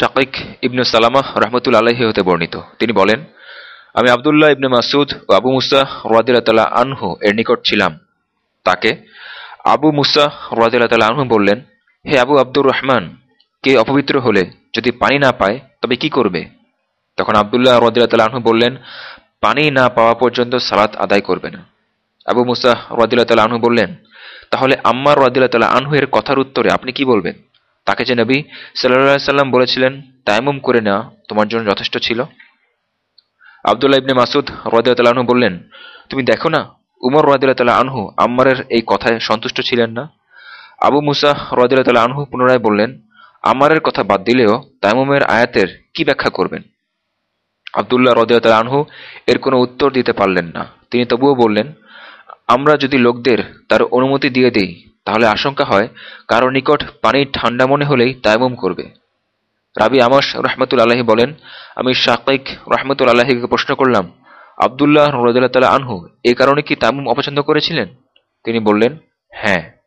শাকিক ইবনু সালামা রহমতুল আলাহি হতে বর্ণিত। তিনি বলেন, আমি আবদুল্লাহ ইবনে মাসুদ ও আবু মুসা রাদিল্লাহ আনহু এর নিকট ছিলাম। তাকে আবু মুসা রাদিল্লাহ আনহু বললেন, হে আবু আব্দুর রহমান, কে অপবিত্র হলে যদি পানি না পায়, তবে কি করবে? তখন আবদুল্লাহ রদিল্লাহ আনহু বললেন, পানি না পাওয়া পর্যন্ত সালাত আদায় করবে না। আবু মুসা রদিল্লাহ আনহু বললেন, তাহলে আম্মার রদিল্লাহ আনহু এর কথার উত্তরে আপনি কি বলবেন? তাকে যে নবী সাল্লাহ সাল্লাম বলেছিলেন, তাইমুম করে নেওয়া তোমার জন্য যথেষ্ট ছিল। আবদুল্লাহ ইবনে মাসুদ রদিল্লাহ আনহু বললেন, তুমি দেখো না, উমর রদিল্লাহ আনহু আম্মারের এই কথায় সন্তুষ্ট ছিলেন না? আবু মুসা রদিল্লাহ আনহু পুনরায় বললেন আমারের কথা বাদ দিলেও তাইমুমের আয়াতের কি ব্যাখ্যা করবেন? আবদুল্লাহ রদিয়াল আনহু এর কোনো উত্তর দিতে পারলেন না। তিনি তবুও বললেন, আমরা যদি লোকদের তার অনুমতি দিয়ে দিই তাহলে আশঙ্কা হয়, কারও নিকট পানি ঠান্ডা মনে হলেই তায়ামুম করবে। রাবি আমাস রহমতুল আলাহী বলেন, আমি শাকিক রহমতুল আলাহিকে প্রশ্ন করলাম, আবদুল্লাহ রাজ তালা আনহু, এ কারণে কি তামুম অপছন্দ করেছিলেন? তিনি বললেন হ্যাঁ।